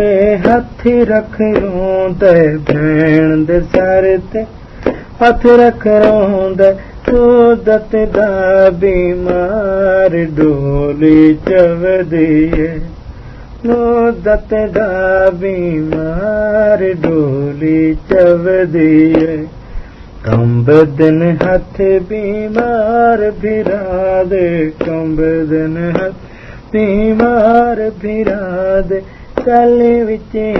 हथ रखंद भेण दार ते हथ रखंद बीमार डोली चवंद बीमार डोली चवंद हथ बीमार बिर कम्बदन हथ बीमार बिर ਕਲ ਵਿੱਚ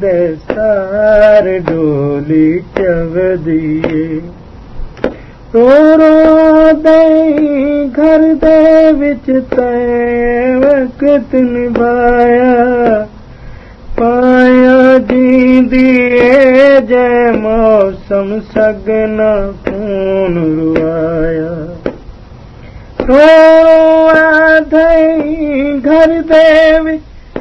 ਦਸਤਾਰ ਢੋਲੀ ਚਵਦੀਏ ਰੋ ਰੋ ਦੇ ਘਰ ਦੇ ਵਿੱਚ ਤੈ ਵਕਤ ਨਿਭਾਇਆ ਪਾਇਆ ਜੀਂਦੀਏ ਜੈ ਮੌਸਮ ਸਗਨਾ ਖੂਨ ਰੁਆਇਆ ਰੋ ਰੋ ਦੇ ਘਰ ਦੇ ਵਿੱਚ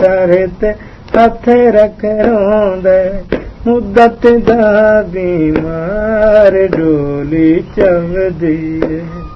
ਸਰਿਤ ਤਥੇ ਰਖ ਰੋਂਦੇ ਮੁਦਤ ਦਾ ਬਿਮਾਰ ਡੋਲੀ ਚਵਦੀ